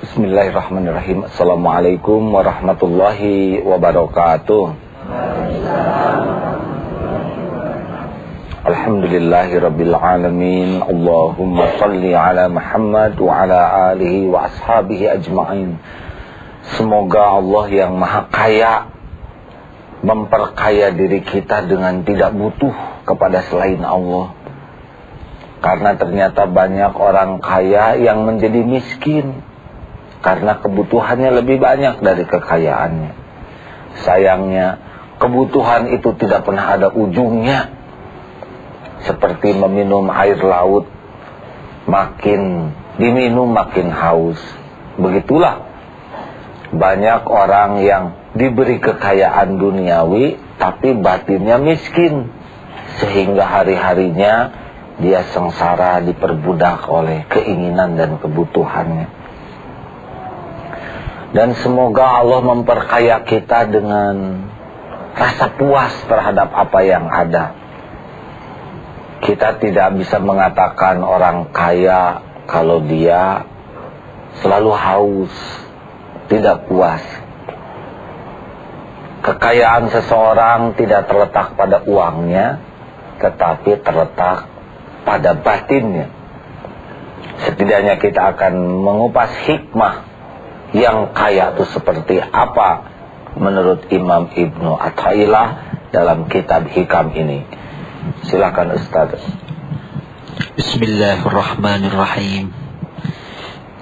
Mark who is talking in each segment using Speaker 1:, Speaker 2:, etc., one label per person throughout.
Speaker 1: Bismillahirrahmanirrahim. Assalamualaikum warahmatullahi wabarakatuh. Alhamdulillahi rabbil alamin. Allahumma salli ala Muhammad wa ala alihi wa ashabihi ajma'in. Semoga Allah yang maha kaya Memperkaya diri kita dengan tidak butuh kepada selain Allah. Karena ternyata banyak orang kaya yang menjadi miskin karena kebutuhannya lebih banyak dari kekayaannya. Sayangnya, kebutuhan itu tidak pernah ada ujungnya. Seperti meminum air laut, makin diminum makin haus. Begitulah banyak orang yang diberi kekayaan duniawi tapi batinnya miskin. Sehingga hari-harinya dia sengsara diperbudak oleh keinginan dan kebutuhannya. Dan semoga Allah memperkaya kita dengan rasa puas terhadap apa yang ada. Kita tidak bisa mengatakan orang kaya kalau dia selalu haus, tidak puas. Kekayaan seseorang tidak terletak pada uangnya, tetapi terletak pada batinnya. Setidaknya kita akan mengupas hikmah yang kaya itu seperti apa menurut Imam Ibnu Athaillah dalam kitab hikam ini. Silakan Ustaz.
Speaker 2: Bismillahirrahmanirrahim.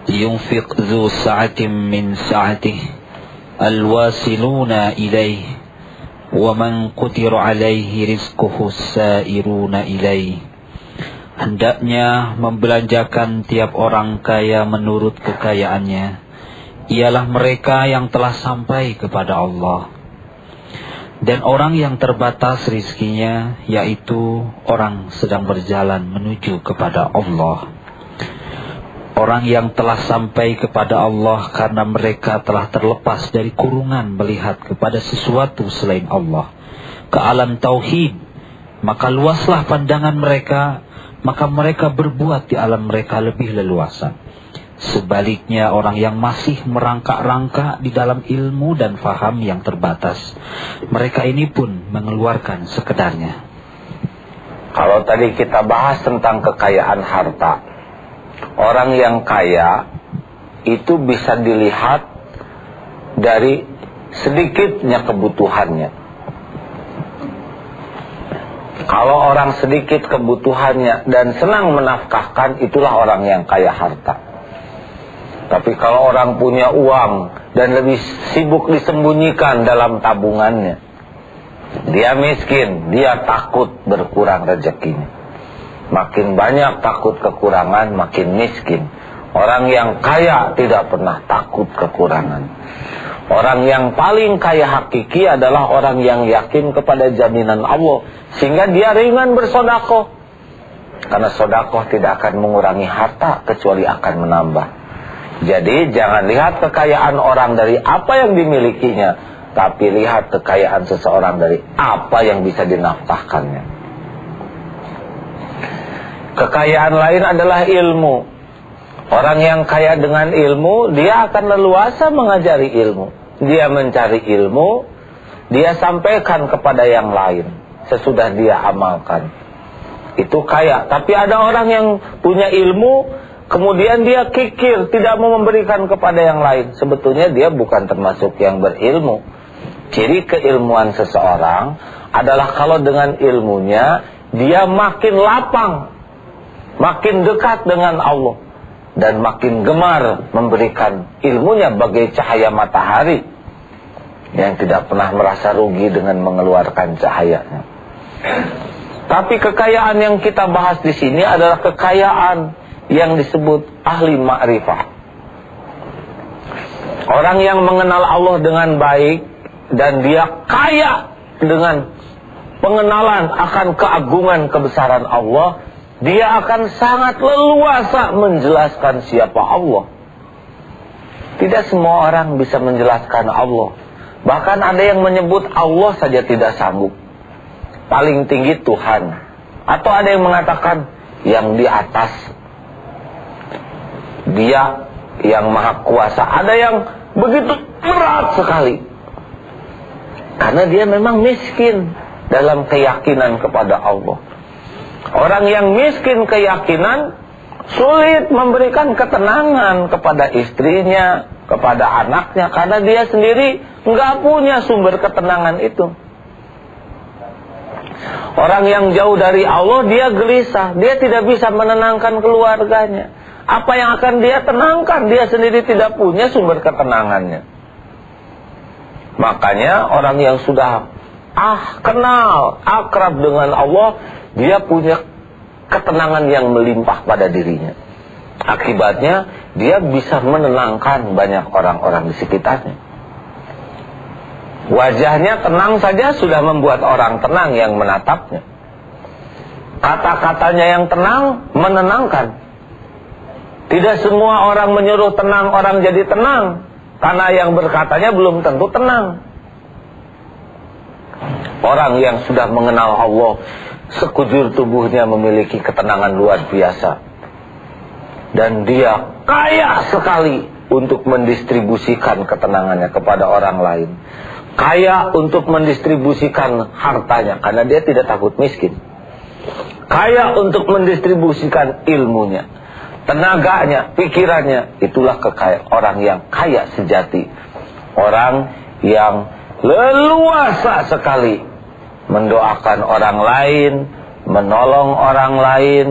Speaker 2: Yunfiq dzu sa'atin min sa'atihi alwasiluna ilaih wa man qutira alaihi rizquhu sairuna ilaih. Hendaknya membelanjakan tiap orang kaya menurut kekayaannya ialah mereka yang telah sampai kepada Allah. Dan orang yang terbatas rizkinya yaitu orang sedang berjalan menuju kepada Allah. Orang yang telah sampai kepada Allah karena mereka telah terlepas dari kurungan melihat kepada sesuatu selain Allah. Ke alam tauhid, maka luaslah pandangan mereka, maka mereka berbuat di alam mereka lebih leluasa. Sebaliknya orang yang masih merangkak-rangkak di dalam ilmu dan faham yang terbatas. Mereka ini pun mengeluarkan sekedarnya.
Speaker 1: Kalau tadi kita bahas tentang kekayaan harta. Orang yang kaya itu bisa dilihat dari sedikitnya kebutuhannya. Kalau orang sedikit kebutuhannya dan senang menafkahkan itulah orang yang kaya harta. Tapi kalau orang punya uang dan lebih sibuk disembunyikan dalam tabungannya, dia miskin, dia takut berkurang rezekinya. Makin banyak takut kekurangan, makin miskin. Orang yang kaya tidak pernah takut kekurangan. Orang yang paling kaya hakiki adalah orang yang yakin kepada jaminan Allah. Sehingga dia ringan bersodakoh. Karena sodakoh tidak akan mengurangi harta kecuali akan menambah. Jadi jangan lihat kekayaan orang dari apa yang dimilikinya, tapi lihat kekayaan seseorang dari apa yang bisa dinafkahkannya. Kekayaan lain adalah ilmu. Orang yang kaya dengan ilmu, dia akan leluasa mengajari ilmu. Dia mencari ilmu, dia sampaikan kepada yang lain sesudah dia amalkan. Itu kaya. Tapi ada orang yang punya ilmu, Kemudian dia kikir, tidak mau memberikan kepada yang lain. Sebetulnya dia bukan termasuk yang berilmu. Ciri keilmuan seseorang adalah kalau dengan ilmunya, dia makin lapang, makin dekat dengan Allah. Dan makin gemar memberikan ilmunya bagai cahaya matahari. Yang tidak pernah merasa rugi dengan mengeluarkan cahayanya. Tapi kekayaan yang kita bahas di sini adalah kekayaan yang disebut ahli ma'rifah. Orang yang mengenal Allah dengan baik dan dia kaya dengan pengenalan akan keagungan kebesaran Allah, dia akan sangat leluasa menjelaskan siapa Allah. Tidak semua orang bisa menjelaskan Allah. Bahkan ada yang menyebut Allah saja tidak sanggup. Paling tinggi Tuhan. Atau ada yang mengatakan yang di atas dia yang maha kuasa, ada yang begitu berat sekali. Karena dia memang miskin dalam keyakinan kepada Allah. Orang yang miskin keyakinan sulit memberikan ketenangan kepada istrinya, kepada anaknya karena dia sendiri nggak punya sumber ketenangan itu. Orang yang jauh dari Allah dia gelisah, dia tidak bisa menenangkan keluarganya. Apa yang akan dia tenangkan? Dia sendiri tidak punya sumber ketenangannya. Makanya orang yang sudah ah kenal, akrab dengan Allah, dia punya ketenangan yang melimpah pada dirinya. Akibatnya dia bisa menenangkan banyak orang-orang di sekitarnya. Wajahnya tenang saja sudah membuat orang tenang yang menatapnya. Kata-katanya yang tenang menenangkan. Tidak semua orang menyuruh tenang orang jadi tenang. Karena yang berkatanya belum tentu tenang. Orang yang sudah mengenal Allah, sekujur tubuhnya memiliki ketenangan luar biasa. Dan dia kaya sekali untuk mendistribusikan ketenangannya kepada orang lain. Kaya untuk mendistribusikan hartanya karena dia tidak takut miskin. Kaya untuk mendistribusikan ilmunya tenaganya, pikirannya, itulah kekayaan orang yang kaya sejati. Orang yang leluasa sekali mendoakan orang lain, menolong orang lain.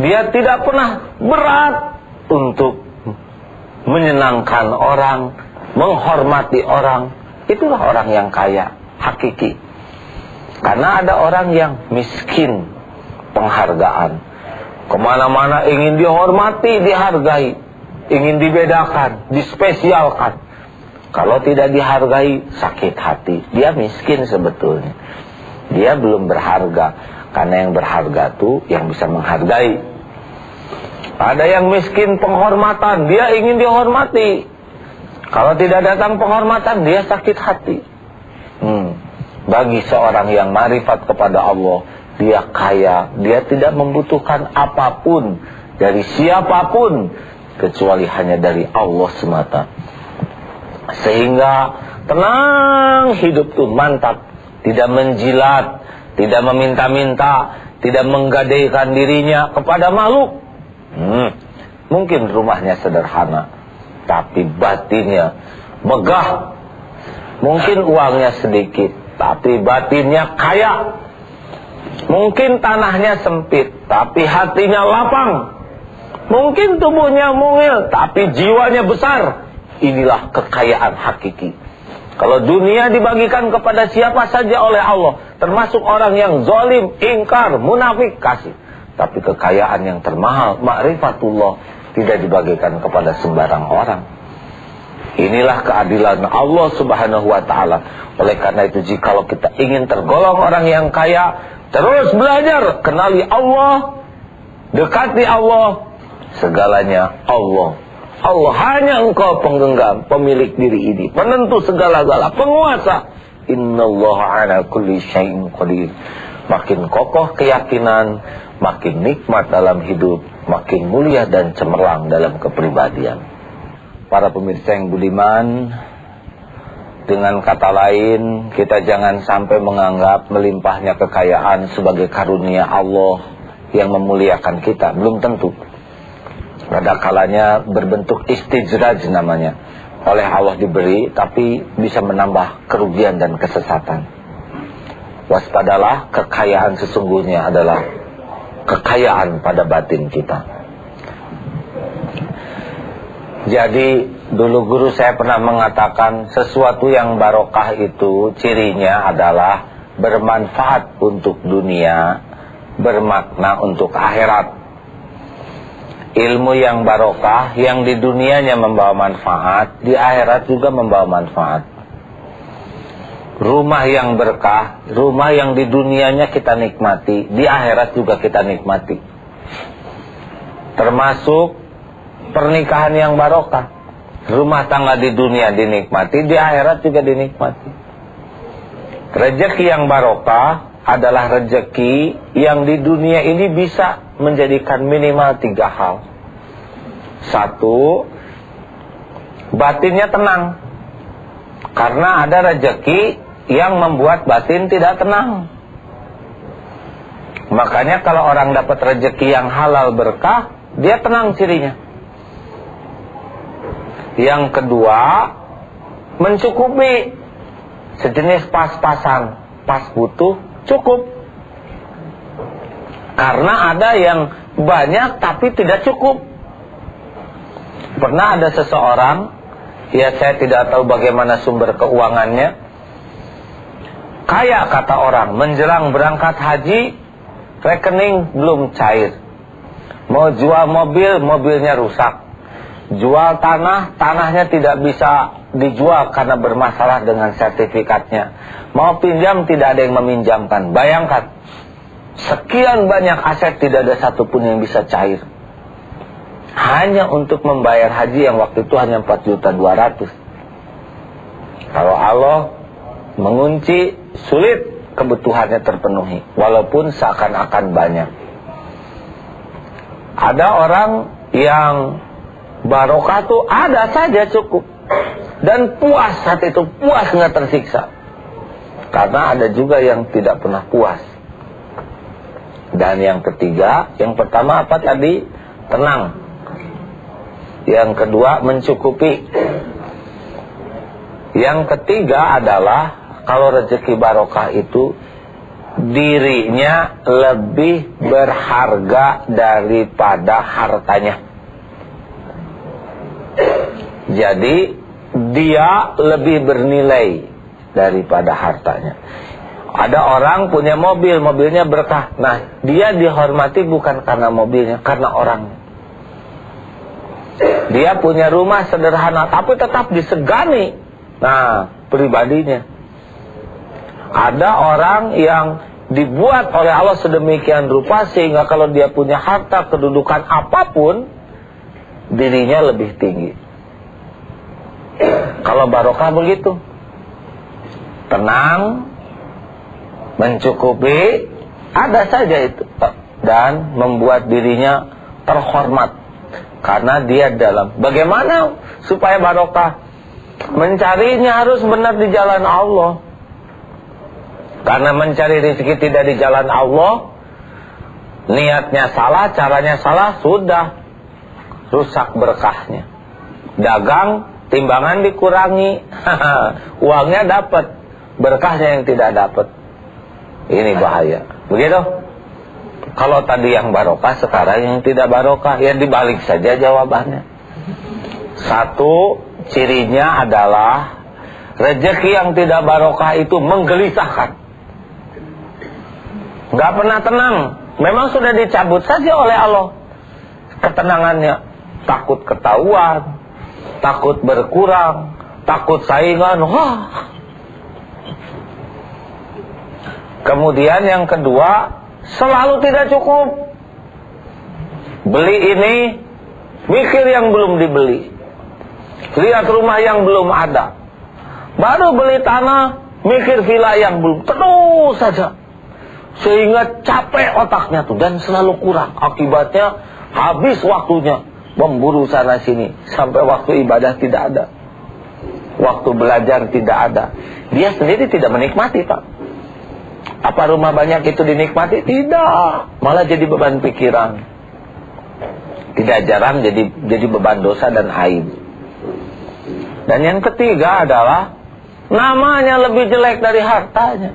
Speaker 1: Dia tidak pernah berat untuk menyenangkan orang, menghormati orang. Itulah orang yang kaya, hakiki. Karena ada orang yang miskin penghargaan Ke mana-mana ingin dihormati, dihargai. Ingin dibedakan, dispesialkan. Kalau tidak dihargai, sakit hati. Dia miskin sebetulnya. Dia belum berharga. Karena yang berharga itu yang bisa menghargai. Ada yang miskin penghormatan, dia ingin dihormati. Kalau tidak datang penghormatan, dia sakit hati. Hmm. Bagi seorang yang marifat kepada Allah, dia kaya, dia tidak membutuhkan apa pun dari siapa pun kecuali hanya dari Allah semata. Sehingga tenang hidup tuh mantap, tidak menjilat, tidak meminta-minta, tidak menggadaikan dirinya kepada makhluk. Hmm, mungkin rumahnya sederhana, tapi batinnya megah. Mungkin uangnya sedikit, tapi batinnya kaya. Mungkin tanahnya sempit, tapi hatinya lapang. Mungkin tubuhnya mungil, tapi jiwanya besar. Inilah kekayaan hakiki. Kalau dunia dibagikan kepada siapa saja oleh Allah, termasuk orang yang zalim, ingkar, munafik, kasih. Tapi kekayaan yang termahal, ma'rifatullah, tidak dibagikan kepada sembarang orang. Inilah keadilan Allah subhanahu wa ta'ala. Oleh karena itu, jikalau kita ingin tergolong orang yang kaya, Terus belajar, kenali Allah, dekati Allah, segalanya Allah. Allah hanya engkau penggenggam, pemilik diri ini, penentu segala-gala, penguasa. Allah ala kulli syai'in qadir. Makin kokoh keyakinan, makin nikmat dalam hidup, makin mulia dan cemerlang dalam kepribadian. Para pemirsa yang budiman, dengan kata lain, kita jangan sampai menganggap melimpahnya kekayaan sebagai karunia Allah yang memuliakan kita. Belum tentu. Pada kalanya berbentuk istijraj namanya. Oleh Allah diberi, tapi bisa menambah kerugian dan kesesatan. Waspadalah, kekayaan sesungguhnya adalah kekayaan pada batin kita. Jadi dulu guru saya pernah mengatakan sesuatu yang barokah itu cirinya adalah bermanfaat untuk dunia, bermakna untuk akhirat. Ilmu yang barokah yang di dunianya membawa manfaat, di akhirat juga membawa manfaat. Rumah yang berkah, rumah yang di dunianya kita nikmati, di akhirat juga kita nikmati. Termasuk pernikahan yang barokah. Rumah tangga di dunia dinikmati, di akhirat juga dinikmati. Rezeki yang barokah adalah rezeki yang di dunia ini bisa menjadikan minimal tiga hal. Satu, batinnya tenang. Karena ada rejeki yang membuat batin tidak tenang. Makanya kalau orang dapat rejeki yang halal berkah, dia tenang cirinya. Yang kedua, mencukupi sejenis pas-pasan, pas butuh, cukup. Karena ada yang banyak tapi tidak cukup. Pernah ada seseorang, ya saya tidak tahu bagaimana sumber keuangannya, kaya kata orang, menjelang berangkat haji, rekening belum cair. Mau jual mobil, mobilnya rusak. Jual tanah, tanahnya tidak bisa dijual karena bermasalah dengan sertifikatnya. Mau pinjam, tidak ada yang meminjamkan. Bayangkan, sekian banyak aset tidak ada satupun yang bisa cair. Hanya untuk membayar haji yang waktu itu hanya 4 juta 200. Kalau Allah mengunci, sulit kebutuhannya terpenuhi. Walaupun seakan-akan banyak. Ada orang yang barokah tuh ada saja cukup. Dan puas saat itu, puas nggak tersiksa. Karena ada juga yang tidak pernah puas. Dan yang ketiga, yang pertama apa tadi? Tenang. Yang kedua mencukupi. Yang ketiga adalah kalau rezeki barokah itu dirinya lebih berharga daripada hartanya. Jadi dia lebih bernilai daripada hartanya. Ada orang punya mobil, mobilnya berkah. Nah, dia dihormati bukan karena mobilnya, karena orangnya. Dia punya rumah sederhana, tapi tetap disegani. Nah, pribadinya. Ada orang yang dibuat oleh Allah sedemikian rupa sehingga kalau dia punya harta kedudukan apa pun dirinya lebih tinggi. Kalau barokah begitu. Tenang, mencukupi, ada saja itu dan membuat dirinya terhormat karena dia dalam. Bagaimana supaya barokah? Mencarinya harus benar di jalan Allah. Karena mencari rezeki tidak di jalan Allah, niatnya salah, caranya salah, sudah rusak berkahnya. Dagang, timbangan dikurangi, uangnya dapat, berkahnya yang tidak dapat. Ini bahaya. Begitu? Kalau tadi yang barokah, sekarang yang tidak barokah, ya dibalik saja jawabannya. Satu, cirinya adalah rezeki yang tidak barokah itu menggelisahkan. Gak pernah tenang. Memang sudah dicabut saja oleh Allah. Ketenangannya. Takut ketahuan. Takut berkurang. Takut saingan. Wah. Kemudian yang kedua. Selalu tidak cukup. Beli ini. Mikir yang belum dibeli. Lihat rumah yang belum ada. Baru beli tanah. Mikir villa yang belum. Terus saja sehingga capek otaknya tuh dan selalu kurang. Akibatnya habis waktunya memburu sana sini sampai waktu ibadah tidak ada. Waktu belajar tidak ada. Dia sendiri tidak menikmati, Pak. Apa rumah banyak itu dinikmati? Tidak. Malah jadi beban pikiran. Tidak jarang jadi jadi beban dosa dan aib. Dan yang ketiga adalah namanya lebih jelek dari hartanya.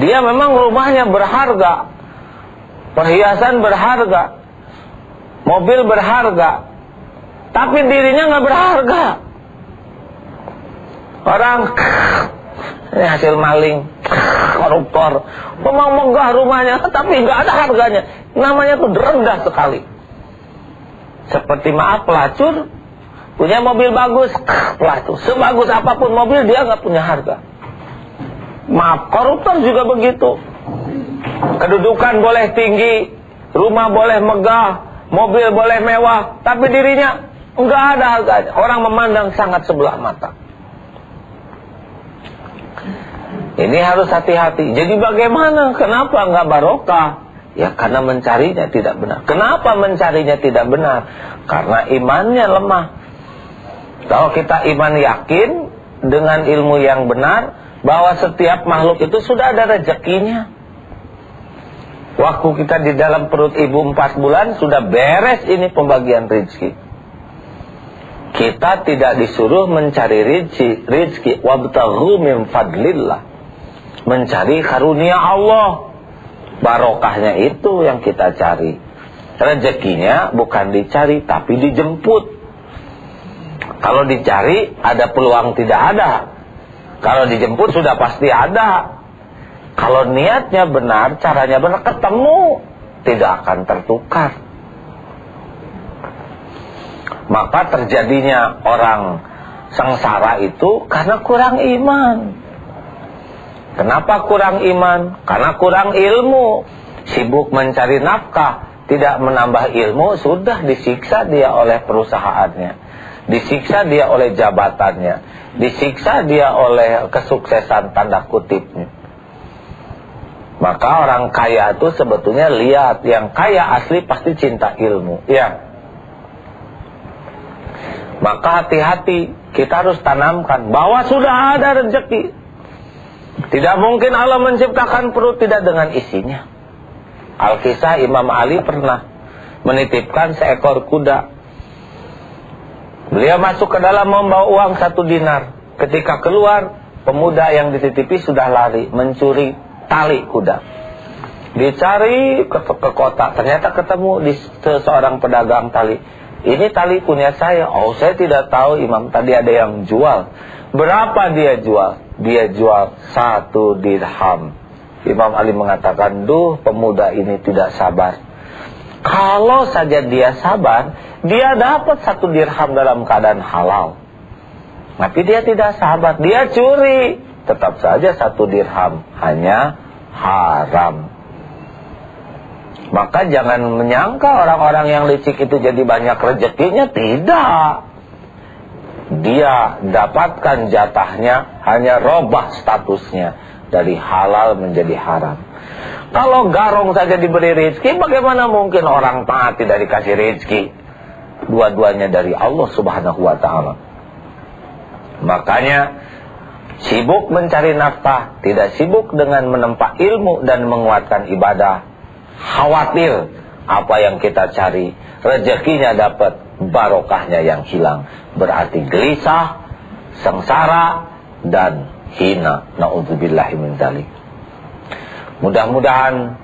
Speaker 1: Dia memang rumahnya berharga. Perhiasan berharga. Mobil berharga. Tapi dirinya nggak berharga. Orang ini hasil maling, koruptor. Memang megah rumahnya, tapi nggak ada harganya. Namanya tuh rendah sekali. Seperti maaf pelacur, punya mobil bagus, pelacur. Sebagus apa pun mobil dia nggak punya harga. Maaf, koruptor juga begitu. Kedudukan boleh tinggi, rumah boleh megah, mobil boleh mewah, tapi dirinya enggak ada harganya. Orang memandang sangat sebelah mata. Ini harus hati-hati. Jadi bagaimana? Kenapa enggak barokah? Ya karena mencarinya tidak benar. Kenapa mencarinya tidak benar? Karena imannya lemah. Kalau kita iman yakin dengan ilmu yang benar bahwa setiap makhluk itu sudah ada rezekinya. Waktu kita di dalam perut ibu empat bulan sudah beres ini pembagian rezeki. Kita tidak disuruh mencari rezeki, rezeki wabtaghu min fadlillah. Mencari karunia Allah. Barokahnya itu yang kita cari. Rezekinya bukan dicari tapi dijemput. Kalau dicari ada peluang tidak ada. Kalau dijemput sudah pasti ada. Kalau niatnya benar, caranya benar, ketemu. Tidak akan tertukar. Maka terjadinya orang sengsara itu karena kurang iman. Kenapa kurang iman? Karena kurang ilmu. Sibuk mencari nafkah, tidak menambah ilmu, sudah disiksa dia oleh perusahaannya disiksa dia oleh jabatannya, disiksa dia oleh kesuksesan tanda kutipnya. Maka orang kaya itu sebetulnya lihat yang kaya asli pasti cinta ilmu, ya. Maka hati-hati kita harus tanamkan bahwa sudah ada rezeki. Tidak mungkin Allah menciptakan perut tidak dengan isinya. Alkisah Imam Ali pernah menitipkan seekor kuda Beliau masuk ke dalam membawa uang satu dinar. Ketika keluar, pemuda yang dititipi sudah lari mencuri tali kuda. Dicari ke, ke kota, ternyata ketemu di seorang pedagang tali. Ini tali punya saya. Oh, saya tidak tahu Imam tadi ada yang jual. Berapa dia jual? Dia jual satu dirham. Imam Ali mengatakan, duh pemuda ini tidak sabar. Kalau saja dia sabar, dia dapat satu dirham dalam keadaan halal. Tapi dia tidak sabar, dia curi. Tetap saja satu dirham, hanya haram. Maka jangan menyangka orang-orang yang licik itu jadi banyak rezekinya, tidak. Dia dapatkan jatahnya, hanya robah statusnya. Dari halal menjadi haram. Kalau garong saja diberi rezeki, bagaimana mungkin orang taat tidak dikasih rezeki? Dua-duanya dari Allah subhanahu wa ta'ala. Makanya, sibuk mencari nafkah, tidak sibuk dengan menempa ilmu dan menguatkan ibadah. Khawatir apa yang kita cari, rezekinya dapat, barokahnya yang hilang. Berarti gelisah, sengsara, dan hina. Na'udzubillahi min zalik. Mudah-mudahan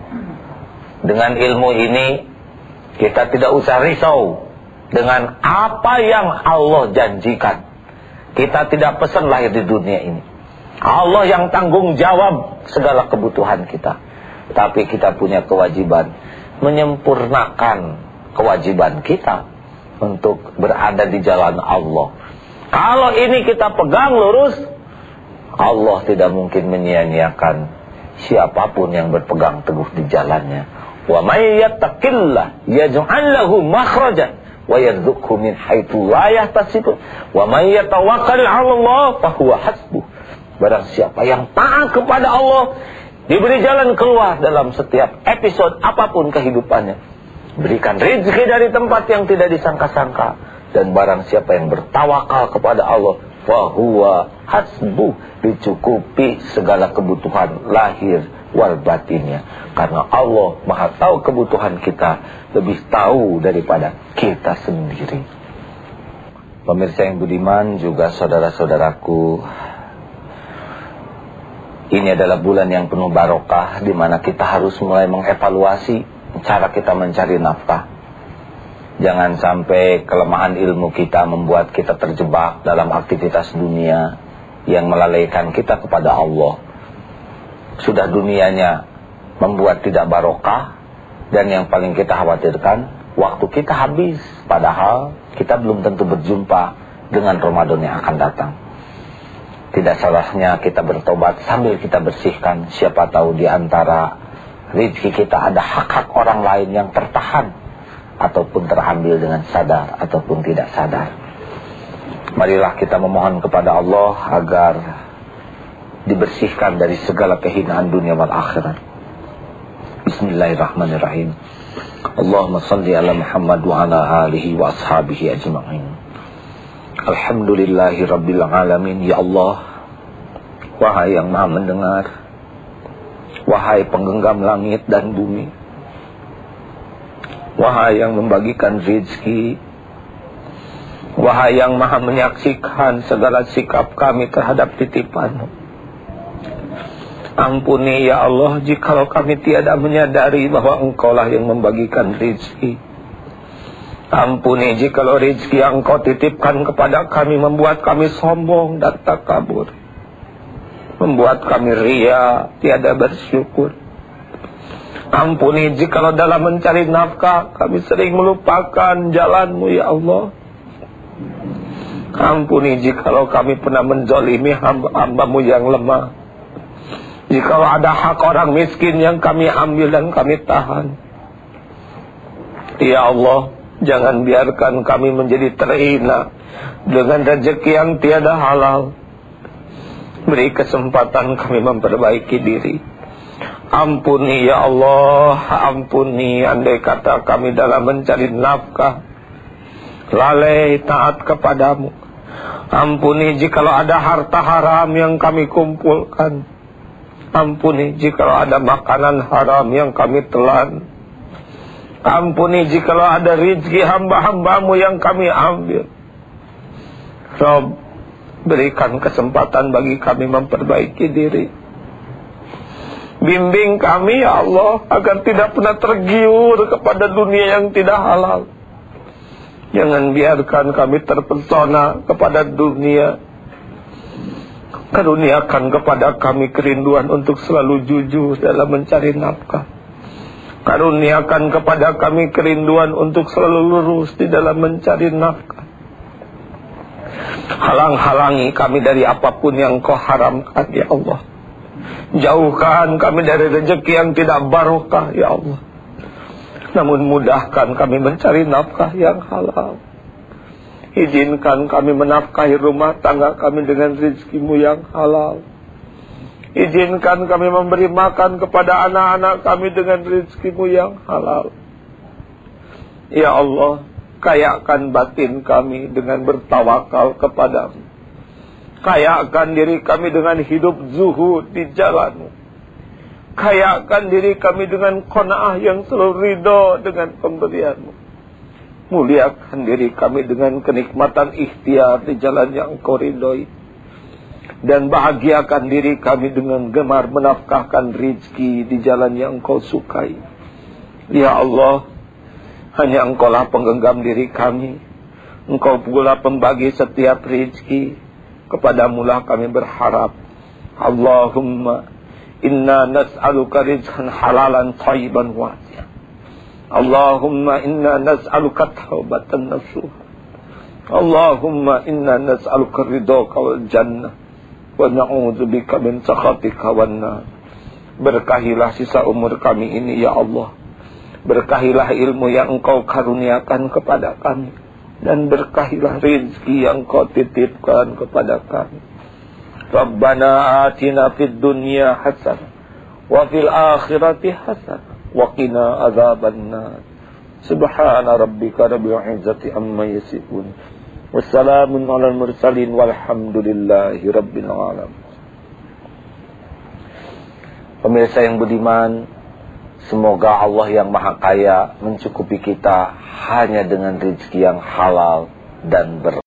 Speaker 1: dengan ilmu ini kita tidak usah risau dengan apa yang Allah janjikan. Kita tidak pesan lahir di dunia ini. Allah yang tanggung jawab segala kebutuhan kita. Tapi kita punya kewajiban menyempurnakan kewajiban kita untuk berada di jalan Allah. Kalau ini kita pegang lurus, Allah tidak mungkin menyia-nyiakan siapa pun yang berpegang teguh di jalannya. Wa may yattaqillah yaj'al lahu makhrajan wa yarzuqhu min haitsu la. Wa may yatawakkal 'ala Allah fa huwa hasbuh. Barang siapa yang taat kepada Allah diberi jalan keluar dalam setiap episode apa pun kehidupannya. Berikan rezeki dari tempat yang tidak disangka-sangka dan barang siapa yang bertawakal kepada Allah fahuwa hasbu dicukupi segala kebutuhan lahir wal batinnya. Karena Allah maha tahu kebutuhan kita lebih tahu daripada kita sendiri. Pemirsa yang budiman juga saudara-saudaraku ini adalah bulan yang penuh barokah di mana kita harus mulai mengevaluasi cara kita mencari nafkah. Jangan sampai kelemahan ilmu kita membuat kita terjebak dalam aktivitas dunia yang melalaikan kita kepada Allah. Sudah dunianya membuat tidak barokah dan yang paling kita khawatirkan waktu kita habis padahal kita belum tentu berjumpa dengan Ramadan yang akan datang. Tidak salahnya kita bertobat sambil kita bersihkan siapa tahu di antara rezeki kita ada hak-hak orang lain yang tertahan ataupun terambil dengan sadar ataupun tidak sadar. Marilah kita memohon kepada Allah agar dibersihkan dari segala kehinaan dunia wal akhirat. Bismillahirrahmanirrahim. Allahumma salli ala Muhammad wa ala alihi wa ashabihi ajma'in. Alhamdulillahi Rabbil Alamin Ya Allah Wahai yang maha mendengar Wahai penggenggam langit dan bumi Wahai yang membagikan rizki Wahai yang maha menyaksikan segala sikap kami terhadap titipanmu Ampuni ya Allah jikalau kami tiada menyadari bahwa engkaulah yang membagikan rizki. Ampuni jikalau rizki yang engkau titipkan kepada kami membuat kami sombong dan takabur Membuat kami ria, tiada bersyukur. Ampuni jikalau dalam mencari nafkah kami sering melupakan jalanmu ya Allah. Ampuni jikalau kami pernah menzolimi hamba-hambamu yang lemah. Jikalau ada hak orang miskin yang kami ambil dan kami tahan. Ya Allah, jangan biarkan kami menjadi terhina dengan rezeki yang tiada halal. Beri kesempatan kami memperbaiki diri. Ampuni ya Allah, ampuni andai kata kami dalam mencari nafkah lalai taat kepadamu Ampuni jikalau ada harta haram yang kami kumpulkan. Ampuni jikalau ada makanan haram yang kami telan. Ampuni jikalau ada rizki hamba-hambamu yang kami ambil. Rob, berikan kesempatan bagi kami memperbaiki diri. Bimbing kami ya Allah agar tidak pernah tergiur kepada dunia yang tidak halal. Jangan biarkan kami terpesona kepada dunia. Karuniakan kepada kami kerinduan untuk selalu jujur dalam mencari nafkah. Karuniakan kepada kami kerinduan untuk selalu lurus di dalam mencari nafkah. Halang-halangi kami dari apa pun yang kau haramkan, ya Allah. Jauhkan kami dari rezeki yang tidak barokah, ya Allah. Namun mudahkan kami mencari nafkah yang halal. Izinkan kami menafkahi rumah tangga kami dengan rizkimu yang halal. Izinkan kami memberi makan kepada anak-anak kami dengan rizkimu yang halal. Ya Allah, kayakan batin kami dengan bertawakal kepadamu. Kayakan diri kami dengan hidup zuhud di jalanmu. Kayakan diri kami dengan kona'ah yang selalu ridho dengan pemberianmu. Muliakan diri kami dengan kenikmatan ikhtiar di jalan yang engkau ridhoi. Dan bahagiakan diri kami dengan gemar menafkahkan rizki di jalan yang engkau sukai. Ya Allah, hanya engkaulah penggenggam diri kami. Engkau pula pembagi setiap rizki. Kepadamulah kami berharap. Allahumma Inna nas'aluka rizqan halalan tayyiban wasi'an. Allahumma inna nas'aluka taubatan nasuha. Allahumma inna nas'aluka ridhaka wal jannah. Wa na'udzubika min sakhatika wan nar. Berkahilah sisa umur kami ini ya Allah. Berkahilah ilmu yang engkau karuniakan kepada kami. Dan berkahilah rizki yang engkau titipkan kepada kami. Rabbana atina fid dunya hasanah wa fil akhirati hasanah. وقنا عذاب النار سبحان ربك رب العزة عما يصفون والسلام على المرسلين والحمد لله رب العالمين Pemirsa yang budiman, semoga Allah yang Maha Kaya mencukupi kita hanya dengan rezeki yang halal dan ber